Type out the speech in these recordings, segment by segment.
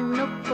No.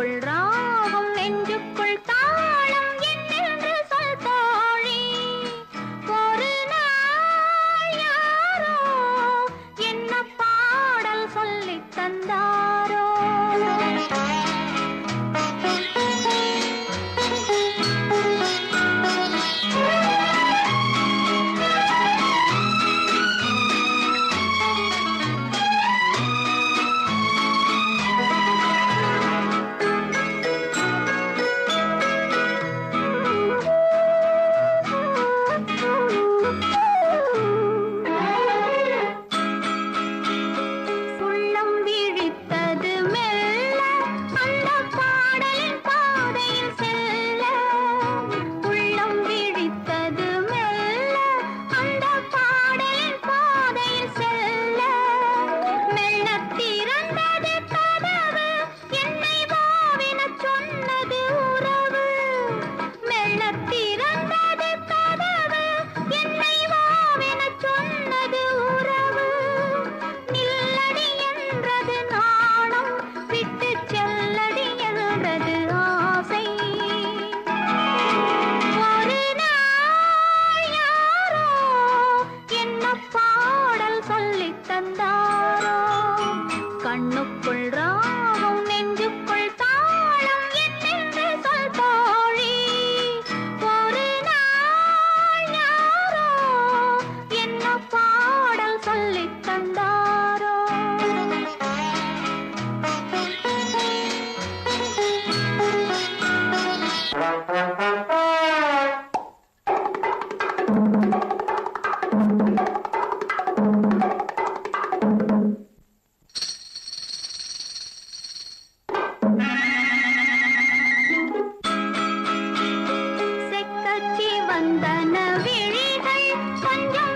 வந்தன விழிகள் கொஞ்சம்